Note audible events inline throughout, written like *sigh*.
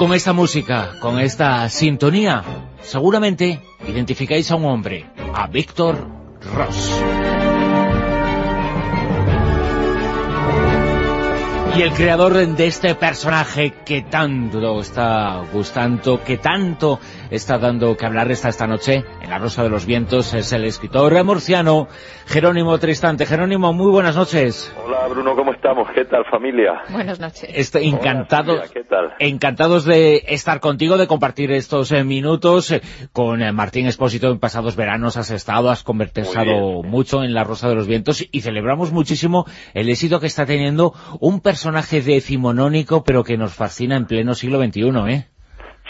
con esta música, con esta sintonía, seguramente identificáis a un hombre, a Víctor Ross. Y el creador de este personaje que tanto está gustando, que tanto está dando que hablar esta, esta noche en La Rosa de los Vientos, es el escritor murciano Jerónimo Tristante. Jerónimo, muy buenas noches. Hola Bruno, ¿cómo estamos? ¿Qué tal familia? Buenas noches. Estoy encantado, encantados de estar contigo, de compartir estos eh, minutos. Eh, con eh, Martín Espósito en pasados veranos has estado, has conversado mucho en La Rosa de los Vientos y celebramos muchísimo el éxito que está teniendo un personaje decimonónico pero que nos fascina en pleno siglo XXI, ¿eh?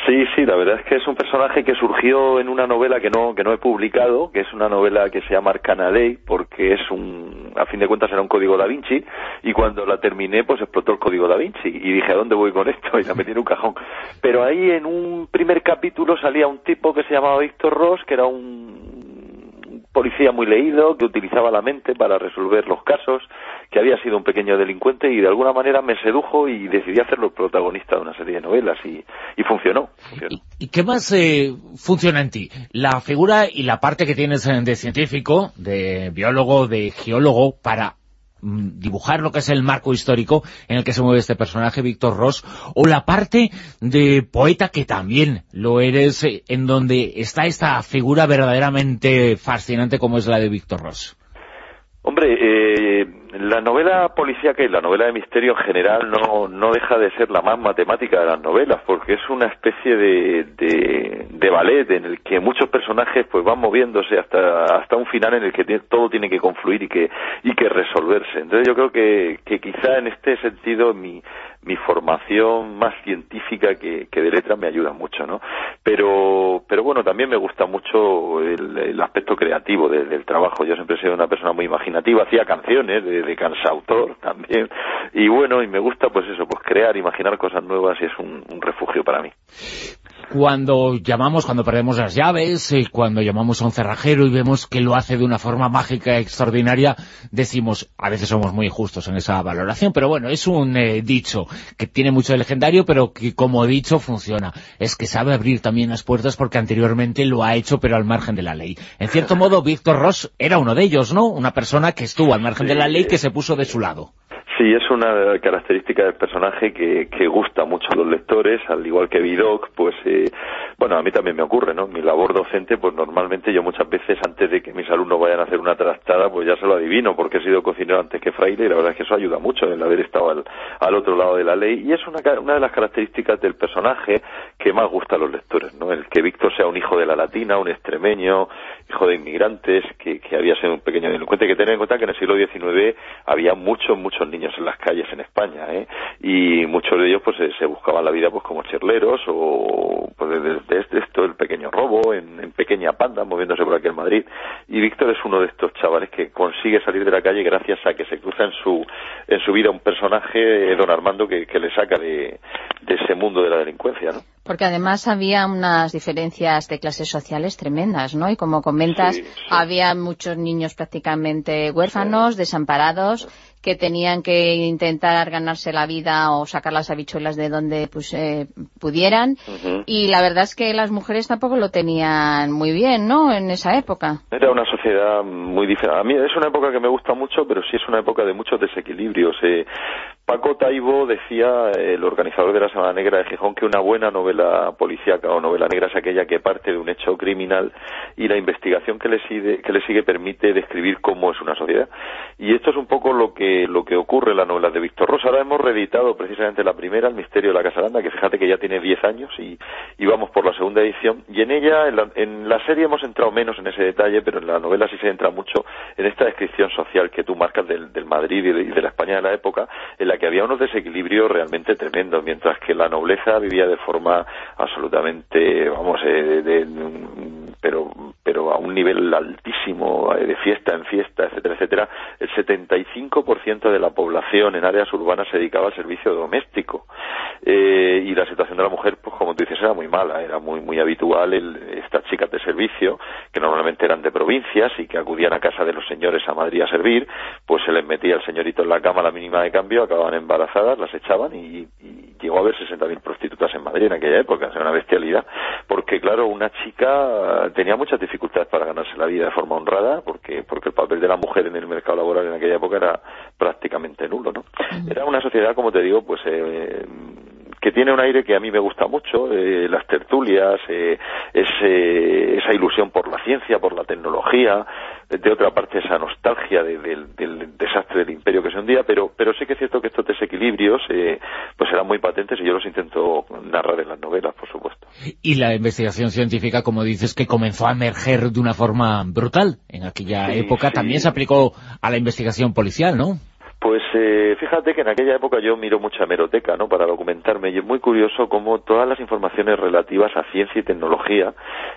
Sí, sí, la verdad es que es un personaje que surgió en una novela que no que no he publicado, que es una novela que se llama Arcana Ley, porque es un, a fin de cuentas era un código da Vinci, y cuando la terminé pues explotó el código da Vinci, y dije, ¿a dónde voy con esto? *laughs* Y la metí en un cajón. Pero ahí en un primer capítulo salía un tipo que se llamaba Víctor Ross, que era un policía muy leído, que utilizaba la mente para resolver los casos, que había sido un pequeño delincuente y de alguna manera me sedujo y decidí hacerlo protagonista de una serie de novelas y, funcionó. ¿Y, qué más eh, funciona en ti? La figura y la parte que tienes de científico, de biólogo, de geólogo, para dibujar lo que es el marco histórico en el que se mueve este personaje, Víctor Ross, o la parte de poeta que también lo eres, eh, en donde está esta figura verdaderamente fascinante como es la de Víctor Ross. Hombre, eh, la novela policíaca y la novela de misterio en general no, no deja de ser la más matemática de las novelas, porque es una especie de, de, ballet en el que muchos personajes pues van moviéndose hasta, hasta un final en el que todo tiene que confluir y que, y que resolverse. Entonces yo creo que, que quizá en este sentido mi, mi formación más científica que, de letra me ayuda mucho, ¿no? Pero, pero bueno, también me gusta mucho el, aspecto creativo del trabajo. Yo siempre he sido una persona muy imaginativa, hacía canciones de, de cansautor *laughs* también, y bueno, y me gusta pues eso, pues crear, imaginar cosas nuevas y es un, un refugio para mí cuando llamamos, cuando perdemos las llaves, y cuando llamamos a un cerrajero y vemos que lo hace de una forma mágica extraordinaria, decimos, a veces somos muy injustos en esa valoración, pero bueno, es un eh, dicho que tiene mucho de legendario, pero que como dicho funciona. Es que sabe abrir también las puertas porque anteriormente lo ha hecho, pero al margen de la ley. En cierto modo, Víctor Ross era uno de ellos, ¿no? Una persona que estuvo al margen de la ley, que se puso de su lado. Sí, es una característica del personaje que, que gusta mucho a los lectores, al igual que Vidocq, pues, eh, bueno, a mí también me ocurre, ¿no? Mi labor docente, pues normalmente yo muchas veces antes de que mis alumnos vayan a hacer una trastada, pues ya se lo adivino, porque he sido cocinero antes que fraile y la verdad es que eso ayuda mucho el haber estado al, al otro lado de la ley y es una, una de las características del personaje que más gusta a los lectores, ¿no? El que Víctor sea un hijo de la latina, un extremeño, hijo de inmigrantes, que, que había sido un pequeño delincuente, que tener en cuenta que en el siglo XIX había muchos, muchos niños en las calles en España, ¿eh? y muchos de ellos pues se, buscaban la vida pues como cherleros o pues desde esto, el pequeño robo, en, pequeña panda, moviéndose por aquí en Madrid, y Víctor es uno de estos chavales que consigue salir de la calle gracias a que se cruza en su, en su vida un personaje, don Armando, que, le saca de, de ese mundo de la delincuencia, ¿no? Porque además había unas diferencias de clases sociales tremendas, ¿no? Y como comentas, había muchos niños prácticamente huérfanos, desamparados, que tenían que intentar ganarse la vida o sacar las habichuelas de donde pues, eh, pudieran. Y la verdad es que las mujeres tampoco lo tenían muy bien, ¿no?, en esa época. Era una sociedad muy diferente. A mí es una época que me gusta mucho, pero sí es una época de muchos desequilibrios. Eh, Paco Taibo decía, el organizador de la Semana Negra de Gijón, que una buena novela policíaca o novela negra es aquella que parte de un hecho criminal y la investigación que le sigue, que le sigue permite describir cómo es una sociedad. Y esto es un poco lo que, lo que ocurre en las novelas de Víctor Rosa. Ahora hemos reeditado precisamente la primera, El misterio de la Casa Aranda, que fíjate que ya tiene 10 años y, vamos por la segunda edición. Y en ella, en la, serie hemos entrado menos en ese detalle, pero en la novela sí se entra mucho en esta descripción social que tú marcas del, del Madrid y de, y de la España de la época, en la que había unos desequilibrios realmente tremendos, mientras que la nobleza vivía de forma absolutamente, vamos, eh, de, pero, pero a un nivel altísimo, eh, de fiesta en fiesta, etcétera, etcétera, el 75% de la población en áreas urbanas se dedicaba al servicio doméstico. Eh, y la situación de la mujer, pues como tú dices, era muy mala, era muy, muy habitual el, estas chicas de servicio, que normalmente eran de provincias y que acudían a casa de los señores a Madrid a servir, pues se les metía el señorito en la cama la mínima de cambio, acababan embarazadas, las echaban y, llegó a haber 60.000 prostitutas en Madrid en aquella época, era una bestialidad, porque claro, una chica tenía muchas dificultades para ganarse la vida de forma honrada, porque, porque el papel de la mujer en el mercado laboral en aquella época era prácticamente nulo, ¿no? Era una sociedad, como te digo, pues eh, que tiene un aire que a mí me gusta mucho, eh, las tertulias, eh, ese, esa ilusión por la ciencia, por la tecnología, de otra parte esa nostalgia del desastre del imperio que se hundía, pero, pero sí que es cierto que estos desequilibrios eh, pues eran muy patentes y yo los intento narrar en las novelas, por supuesto. Y la investigación científica, como dices, que comenzó a emerger de una forma brutal en aquella época, también se aplicó a la investigación policial, ¿no? Pues eh, fíjate que en aquella época yo miro mucha hemeroteca, ¿no?, para documentarme, y es muy curioso cómo todas las informaciones relativas a ciencia y tecnología,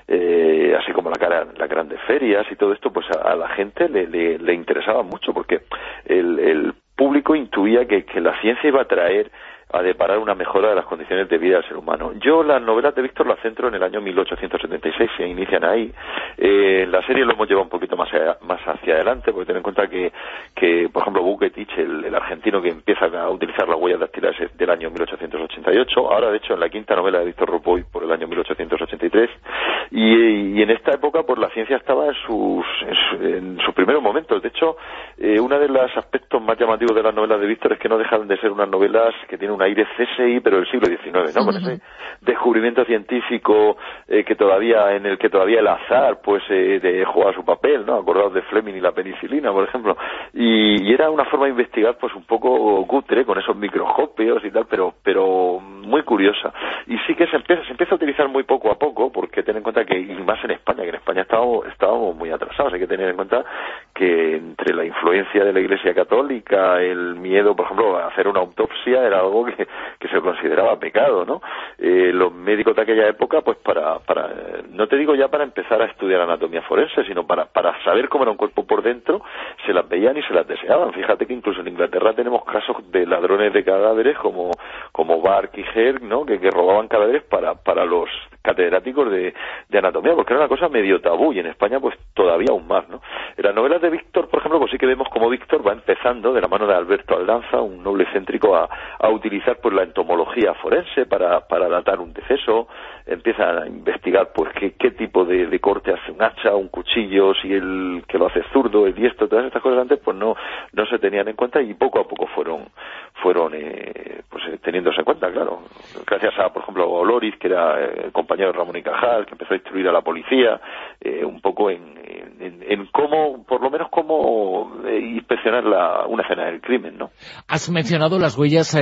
eh, así como la las grandes ferias y todo esto, pues a, la gente le, le, interesaba mucho, porque el, el público intuía que la ciencia iba a traer a deparar una mejora de las condiciones de vida del ser humano. Yo las novelas de Víctor las centro en el año 1876, se inician ahí. Eh, la serie lo hemos llevado un poquito más, más hacia adelante, porque ten en cuenta que, que por ejemplo, Buketich, el, argentino que empieza a utilizar las huellas dactilares del año 1888, ahora de hecho en la quinta novela de Víctor Rupoy por el año 1883, y, y en esta época pues la ciencia estaba en sus, en, sus primeros momentos. De hecho, eh, uno de los aspectos más llamativos de las novelas de Víctor es que no dejan de ser unas novelas que tienen una aire CSI, pero del siglo XIX, ¿no? Con ese descubrimiento científico eh, que todavía, en el que todavía el azar, pues, eh, de jugar su papel, ¿no? Acordados de Fleming y la penicilina, por ejemplo. Y, y, era una forma de investigar, pues, un poco cutre, con esos microscopios y tal, pero, pero muy curiosa. Y sí que se empieza, se empieza a utilizar muy poco a poco, porque ten en cuenta que, y más en España, que en España estábamos, estábamos muy atrasados, hay que tener en cuenta que entre la influencia de la Iglesia Católica, el miedo, por ejemplo, a hacer una autopsia era algo que, *laughs* que se consideraba pecado, ¿no? Eh, los médicos de aquella época, pues para, para, no te digo ya para empezar a estudiar anatomía forense, sino para, para saber cómo era un cuerpo por dentro, se las veían y se las deseaban. Fíjate que incluso en Inglaterra tenemos casos de ladrones de cadáveres como, como Bark y Herg, ¿no? Que, que robaban cadáveres para, para los catedráticos de, anatomía, porque era una cosa medio tabú y en España pues todavía aún más, ¿no? En las novelas de Víctor, por ejemplo, pues sí que vemos como Víctor va empezando de la mano de Alberto Aldanza, un noble céntrico, a, a utilizar pues la entomología forense para, para datar un deceso, empieza a investigar pues qué, tipo de, corte hace un hacha, un cuchillo, si el que lo hace zurdo, el diestro, todas estas cosas antes pues no, no se tenían en cuenta y poco a poco fueron, fueron eh, pues eh, teniéndose en cuenta, claro. Gracias a, por ejemplo, a Loris, que era eh, compañero de Ramón y Cajal, que empezó a instruir a la policía, eh, un poco en, en, en, cómo, por lo menos cómo eh, inspeccionar la, una escena del crimen, ¿no? Has mencionado las huellas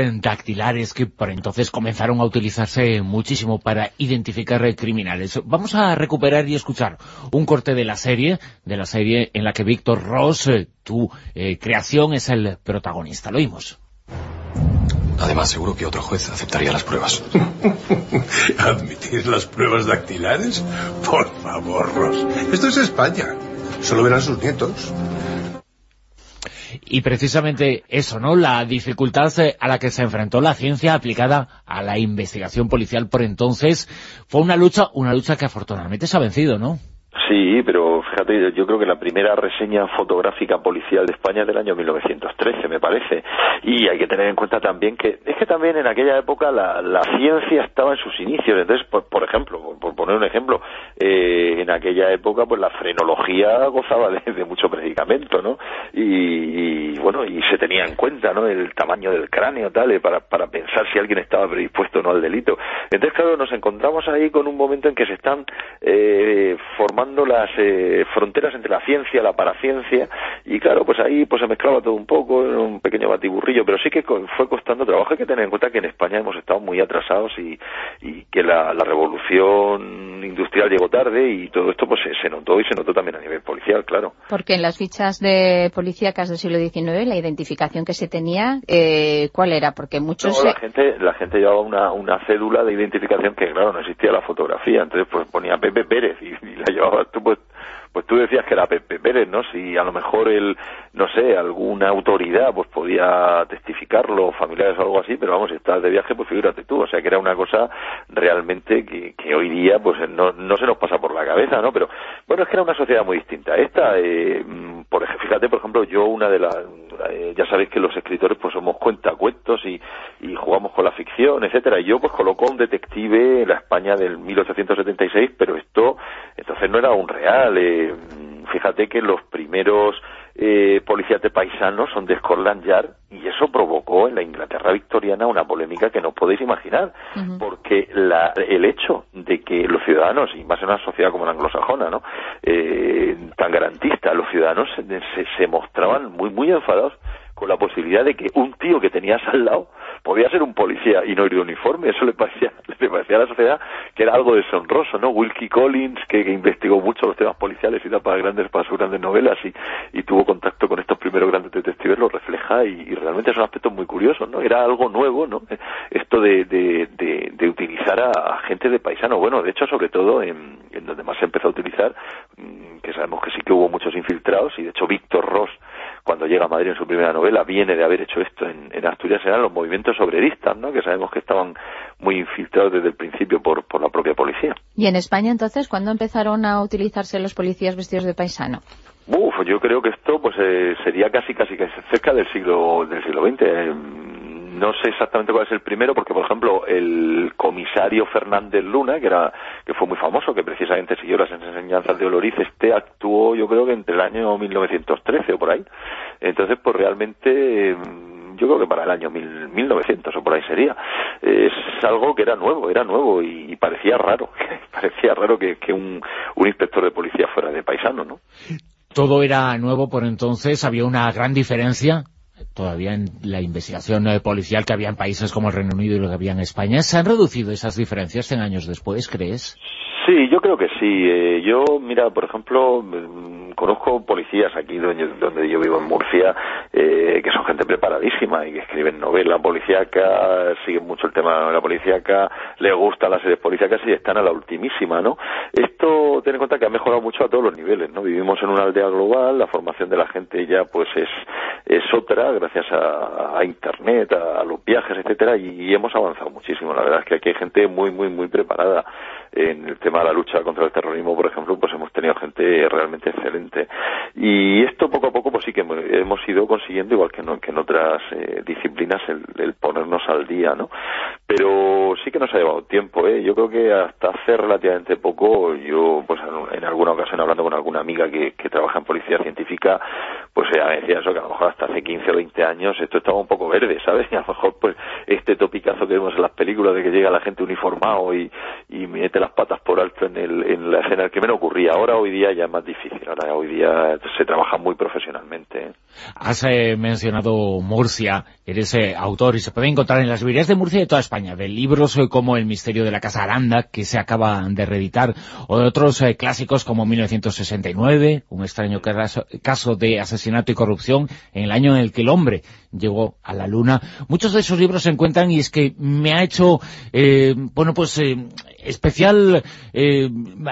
dactilares que por entonces comenzaron a utilizarse muchísimo para identificar criminales. Vamos a recuperar y escuchar un corte de la serie, de la serie en la que Víctor Ross, tu creación, es el protagonista. Lo oímos. Además, seguro que otro juez aceptaría las pruebas. *laughs* ¿Admitir las pruebas dactilares? Por favor, Ross. Esto es España. Solo verán sus nietos. Y precisamente eso, ¿no? La dificultad a la que se enfrentó la ciencia aplicada a la investigación policial por entonces fue una lucha, una lucha que afortunadamente se ha vencido, ¿no? Sí, pero fíjate, yo creo que la primera reseña fotográfica policial de España es del año 1913, me parece. Y hay que tener en cuenta también que es que también en aquella época la, ciencia estaba en sus inicios. Entonces, por, por ejemplo, por, poner un ejemplo, eh, en aquella época pues la frenología gozaba de, mucho predicamento, ¿no? Y, y, bueno, y se tenía en cuenta, ¿no? El tamaño del cráneo, tal, eh, para, para pensar si alguien estaba predispuesto o no al delito. Entonces, claro, nos encontramos ahí con un momento en que se están eh, formando las eh, fronteras entre la ciencia, la paraciencia, y claro, pues ahí pues se mezclaba todo un poco, en un pequeño batiburrillo, pero sí que fue costando trabajo. Hay que tener en cuenta que en España hemos estado muy atrasados y, y que la, la, revolución industrial llegó tarde y todo esto pues se, se, notó y se notó también a nivel policial, claro. Porque en las fichas de policíacas del siglo XIX, la identificación que se tenía, eh, ¿cuál era? Porque muchos... No, la, gente, la gente llevaba una, una cédula de identificación que, claro, no existía la fotografía, entonces pues ponía Pepe Pérez y, y la llevaba tú pues pues tú decías que era Pepe Pérez, ¿no? Si a lo mejor el, no sé, alguna autoridad pues podía testificarlo, familiares o algo así, pero vamos, si estás de viaje, pues figúrate tú, o sea que era una cosa realmente que, que hoy día pues no, no se nos pasa por la cabeza, ¿no? Pero bueno, es que era una sociedad muy distinta. Esta, eh, por ejemplo, fíjate, por ejemplo, yo una de las, eh, ya sabéis que los escritores pues somos cuentacuentos y, y jugamos con la ficción, etcétera. Y yo pues colocó un detective en la España del 1876, pero esto entonces no era un real. Eh, fíjate que los primeros eh, policías de paisanos son de Scotland Yard y eso provocó en la Inglaterra victoriana una polémica que no podéis imaginar, porque la, el hecho de que los ciudadanos, y más en una sociedad como la anglosajona, ¿no? Eh, tan garantista, los ciudadanos se, se mostraban muy, muy enfadados con la posibilidad de que un tío que tenías al lado podía ser un policía y no ir de uniforme. Eso le parecía, *laughs* le parecía a la sociedad que era algo deshonroso, ¿no? Wilkie Collins, que, investigó mucho los temas policiales y da para grandes, para sus grandes novelas y, tuvo contacto con estos primeros grandes detectives, lo refleja y, realmente es un aspecto muy curioso, ¿no? Era algo nuevo, ¿no? Esto de, de, de, utilizar a, gente de paisano. Bueno, de hecho, sobre todo en, en donde más se empezó a utilizar, mm, que sabemos que sí que hubo muchos infiltrados y de hecho Víctor Ross cuando llega a Madrid en su primera novela, viene de haber hecho esto en, Asturias, eran los movimientos obreristas, ¿no? que sabemos que estaban muy infiltrados desde el principio por, por la propia policía. ¿Y en España entonces cuándo empezaron a utilizarse los policías vestidos de paisano? Uf, yo creo que esto pues eh, sería casi casi cerca del siglo del siglo XX no sé exactamente cuál es el primero, porque por ejemplo el comisario Fernández Luna, que era que fue muy famoso, que precisamente siguió las enseñanzas de Oloriz, este actuó yo creo que entre el año 1913 o por ahí. Entonces, pues realmente mm, yo creo que para el año 1900 o por ahí sería. Es algo que era nuevo, era nuevo y, parecía raro, *laughs* parecía raro que, un, un inspector de policía fuera de paisano, ¿no? Todo era nuevo por entonces, había una gran diferencia todavía en la investigación eh, policial que había en países como el Reino Unido y lo que había en España. ¿Se han reducido esas diferencias 100 años después, crees? Sí, yo creo que sí. Eh, yo, mira, por ejemplo, mm, conozco policías aquí donde, donde yo vivo en Murcia, eh, que son gente preparadísima y que escriben novela policíaca, siguen mucho el tema de la novela policíaca, les gustan las series policíacas y están a la ultimísima, ¿no? Esto, ten en cuenta que ha mejorado mucho a todos los niveles, ¿no? Vivimos en una aldea global, la formación de la gente ya pues es, es otra, gracias a, a Internet, a, los viajes, etcétera, y hemos avanzado muchísimo. La verdad es que aquí hay gente muy, muy, muy preparada en el tema de la lucha contra el terrorismo, por ejemplo, pues hemos tenido gente realmente excelente. Y esto poco a poco pues sí que hemos ido consiguiendo, igual que, en otras eh, disciplinas, el, ponernos al día, ¿no? Pero sí que nos ha llevado tiempo, ¿eh? Yo creo que hasta hace relativamente poco, yo pues en, alguna ocasión hablando con alguna amiga que, trabaja en policía científica, pues ella me decía eso, que a lo mejor hasta hace 15 o 20 años esto estaba un poco verde, ¿sabes? Y *laughs* a lo mejor pues este topicazo que vemos en las películas de que llega la gente uniformado y, y mete las patas por alto en, el, en la escena que menos ocurría. Ahora hoy día ya es más difícil, ahora hoy día se trabaja muy profesionalmente. ¿eh? Has eh, mencionado Murcia, eres eh, autor y se puede encontrar en las librerías de Murcia y de toda España, de libros como El misterio de la Casa Aranda, que se acaba de reeditar, o de otros clásicos como 1969, un extraño caso de asesinato y corrupción en el año en el que el hombre llegó a la luna. Muchos de esos libros se encuentran y es que me ha hecho, bueno, pues especial, eh,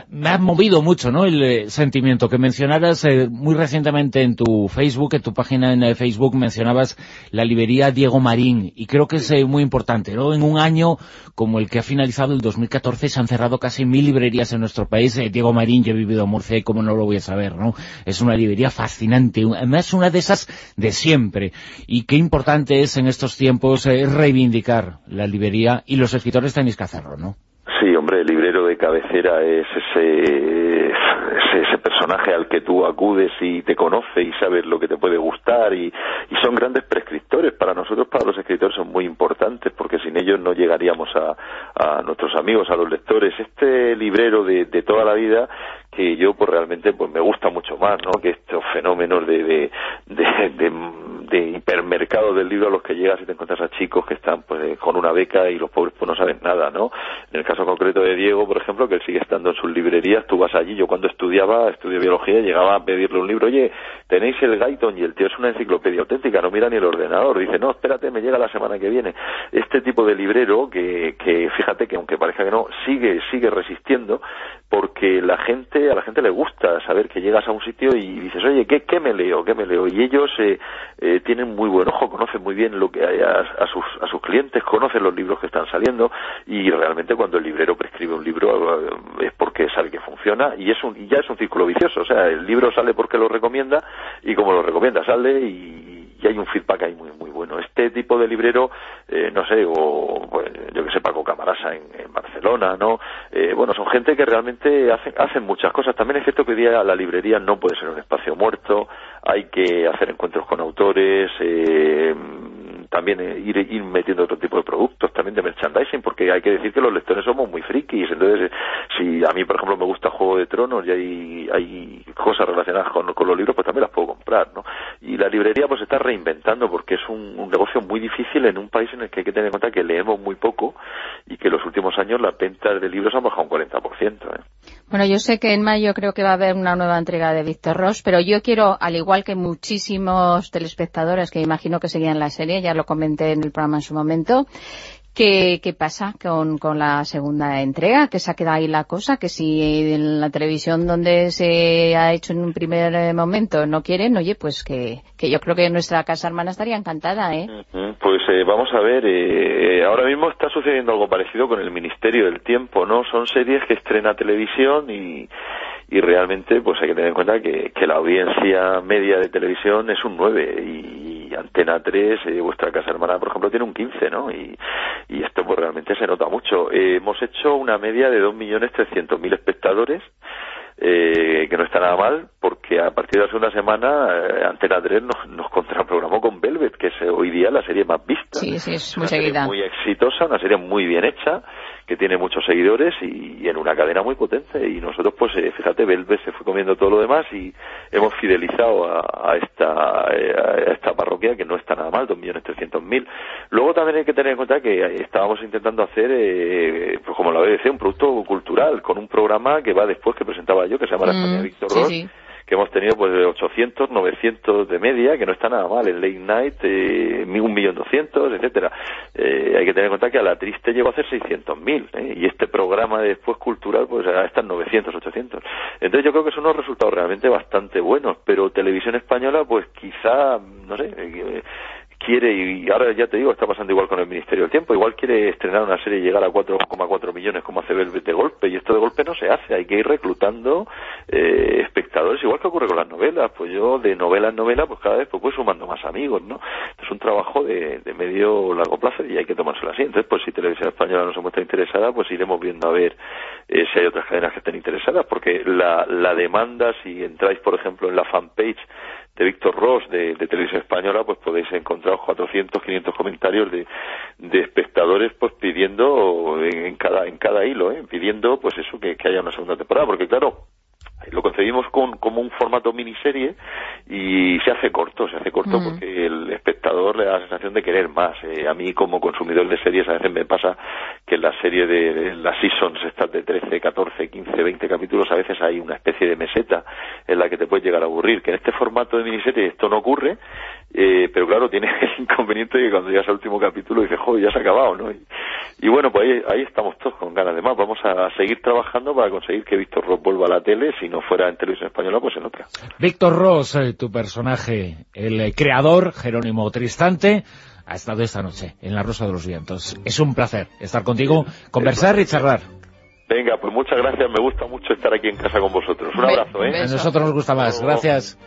me ha movido mucho ¿no? el eh, sentimiento que mencionaras eh, muy recientemente en tu Facebook, en tu página en Facebook mencionabas la librería Diego Marín y creo que es muy importante, ¿no? En un año como el que ha finalizado el 2014 se han cerrado casi mil librerías en nuestro país. Diego Marín, yo he vivido en Murcia y como no lo voy a saber, ¿no? Es una librería fascinante, además una de esas de siempre y qué importante es en estos tiempos reivindicar la librería y los escritores tenéis que hacerlo, ¿no? Sí, hombre, el librero de cabecera es ese, ese, personaje al que tú acudes y te conoce y sabes lo que te puede gustar y, son grandes prescriptores. Para nosotros, para los escritores, son muy importantes porque sin ellos no llegaríamos a, a nuestros amigos, a los lectores. Este librero de, de toda la vida que yo pues realmente pues me gusta mucho más ¿no? que estos fenómenos de, de, hipermercado del libro a los que llegas y te encuentras a chicos que están pues con una beca y los pobres pues no saben nada ¿no? en el caso concreto de Diego por ejemplo que sigue estando en sus librerías tú vas allí yo cuando estudiaba estudié biología llegaba a pedirle un libro oye tenéis el Gaiton y el tío es una enciclopedia auténtica no mira ni el ordenador dice no espérate me llega la semana que viene este tipo de librero que, que fíjate que aunque parezca que no sigue sigue resistiendo porque la gente a la gente le gusta saber que llegas a un sitio y dices, oye, ¿qué, qué me leo? ¿Qué me leo? Y ellos eh, eh, tienen muy buen ojo, conocen muy bien lo que hay a, sus, a sus clientes, conocen los libros que están saliendo y realmente cuando el librero prescribe un libro eh, es porque sabe que funciona y es un y ya es un círculo vicioso. O sea, el libro sale porque lo recomienda y como lo recomienda sale y, hay un feedback ahí muy muy bueno. Este tipo de librero, eh, no sé, o pues, yo que sé, Paco Camarasa en, Barcelona, ¿no? Eh, bueno, son gente que realmente hacen, hacen muchas cosas. También es cierto que hoy día la librería no puede ser un espacio muerto, hay que hacer encuentros con autores, eh, también ir, ir metiendo otro tipo de productos, también de merchandising, porque hay que decir que los lectores somos muy frikis, entonces si a mí, por ejemplo, me gusta Juego de Tronos y hay, hay cosas relacionadas con, los libros, pues también las puedo comprar, ¿no? Y la librería pues está reinventando porque es un, un, negocio muy difícil en un país en el que hay que tener en cuenta que leemos muy poco y que los últimos años las ventas de libros han bajado un 40%. ¿eh? Bueno, yo sé que en mayo creo que va a haber una nueva entrega de Víctor Ross, pero yo quiero, al igual que muchísimos telespectadores que imagino que seguían la serie, ya comenté en el programa en su momento, ¿Qué, ¿Qué, pasa con, con, la segunda entrega? ¿Que se ha quedado ahí la cosa? ¿Que si en la televisión donde se ha hecho en un primer eh, momento no quieren? Oye, pues que, que yo creo que nuestra casa hermana estaría encantada, ¿eh? Pues eh, vamos a ver, eh, ahora mismo está sucediendo algo parecido con el Ministerio del Tiempo, ¿no? Son series que estrena televisión y, y realmente pues hay que tener en cuenta que, que la audiencia media de televisión es un 9 y, Antena 3, eh, vuestra casa hermana, por ejemplo, tiene un 15, ¿no? Y, y esto pues realmente se nota mucho. Eh, hemos hecho una media de 2.300.000 espectadores eh, que no está nada mal, porque a partir de la segunda semana eh, Antena 3 nos, nos contraprogramó con Velvet, que es hoy día la serie más vista. Sí, sí, es muy una seguida. Serie muy exitosa, una serie muy bien hecha, que tiene muchos seguidores y, y en una cadena muy potente. Y nosotros, pues, eh, fíjate, Velvet se fue comiendo todo lo demás y hemos fidelizado a, a esta eh, a esta parroquia, que no está nada mal, 2.300.000. Luego también hay que tener en cuenta que estábamos intentando hacer, eh, pues como la BBC, un producto cultural, con un programa que va después, que presentaba yo, que se llama La España de Víctor sí, Ross, sí. Que hemos tenido pues de 800, 900 de media, que no está nada mal, el late night, eh, un millón doscientos, etcétera. Eh, hay que tener en cuenta que a la triste llegó a hacer 600.000, ¿eh? y este programa de después cultural pues ya está en 900, 800. Entonces yo creo que son unos resultados realmente bastante buenos, pero televisión española pues quizá, no sé, eh, quiere, y ahora ya te digo, está pasando igual con el Ministerio del Tiempo, igual quiere estrenar una serie y llegar a 4,4 millones como hace Velvet de golpe, y esto de golpe no se hace, hay que ir reclutando eh, espectadores, igual que ocurre con las novelas, pues yo de novela en novela, pues cada vez pues voy sumando más amigos, ¿no? Es un trabajo de, de medio largo plazo y hay que tomárselo así, entonces pues si Televisión Española no se muestra interesada, pues iremos viendo a ver eh, si hay otras cadenas que estén interesadas, porque la, la demanda, si entráis por ejemplo en la fanpage de Víctor Ross de, de, Televisión Española, pues podéis encontrar 400, 500 comentarios de, de espectadores pues pidiendo en, en, cada en cada hilo, ¿eh? pidiendo pues eso que, que haya una segunda temporada, porque claro, lo concebimos con, como un formato miniserie y se hace corto, se hace corto Mm. porque el espectador le da la sensación de querer más. Eh, a mí como consumidor de series a veces me pasa que en la serie de, de las seasons estas de 13, 14, 15, 20 capítulos a veces hay una especie de meseta en la que te puedes llegar a aburrir, que en este formato de miniserie esto no ocurre, eh, pero claro, tiene *laughs* el inconveniente de que cuando llegas al último capítulo dices, joder, ya se ha acabado, ¿no? Y, y bueno, pues ahí, ahí, estamos todos con ganas de más. Vamos a seguir trabajando para conseguir que Víctor Ross vuelva a la tele, si no fuera en televisión española, pues en otra. Víctor Ross, eh, tu personaje, el eh, creador, Jerónimo Tristante, ha estado esta noche en La Rosa de los Vientos. Es un placer estar contigo, conversar y charlar. Venga, pues muchas gracias, me gusta mucho estar aquí en casa con vosotros. Un abrazo, ¿eh? A nosotros nos gusta más, gracias.